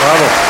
Bravo.